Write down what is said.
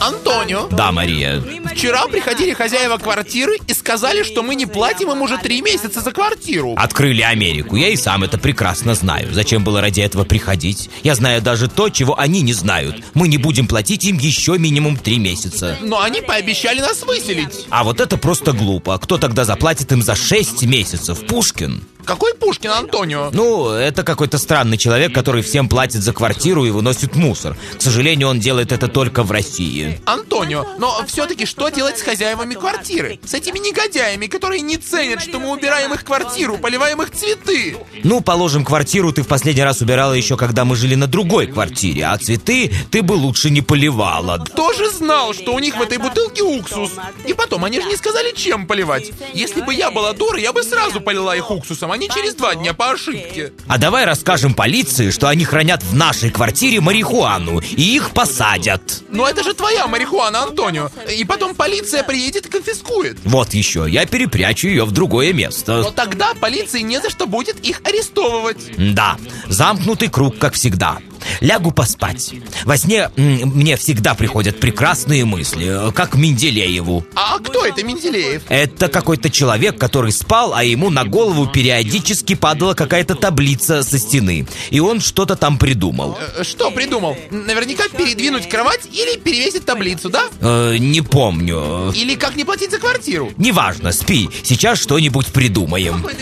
Антонио, Да, Мария. вчера приходили хозяева квартиры и сказали, что мы не платим им уже три месяца за квартиру. Открыли Америку. Я и сам это прекрасно знаю. Зачем было ради этого приходить? Я знаю даже то, чего они не знают. Мы не будем платить им еще минимум три месяца. Но они пообещали нас выселить. А вот это просто глупо. Кто тогда заплатит им за 6 месяцев? Пушкин. Какой Пушкин, Антонио? Ну, это какой-то странный человек, который всем платит за квартиру и выносит мусор. К сожалению, он делает это только в России. Антонио, но все-таки что делать с хозяевами квартиры? С этими негодяями, которые не ценят, что мы убираем их квартиру, поливаем их цветы. Ну, положим, квартиру ты в последний раз убирала еще, когда мы жили на другой квартире, а цветы ты бы лучше не поливала. Кто же знал, что у них в этой бутылке уксус? И потом, они же не сказали, чем поливать. Если бы я была дура, я бы сразу полила их уксусом, а не через два дня по ошибке. А давай расскажем полиции, что они хранят в нашей квартире марихуану, и их посадят. Но это же твоя марихуана, Антонио. И потом полиция приедет и конфискует. Вот еще, я перепрячу ее в другое Но место. тогда полиции не за что будет их арестовывать. Да, замкнутый круг, как всегда. Лягу поспать. Во сне мне всегда приходят прекрасные мысли, э, как Менделееву. А кто это Менделеев? Это какой-то человек, который спал, а ему на голову периодически падала какая-то таблица со стены. И он что-то там придумал. Э, Что придумал? Наверняка передвинуть кровать или перевесить таблицу, да? Э, не помню. Или как не платить за квартиру? Неважно, спи. Сейчас что-нибудь придумаем. Спокойной.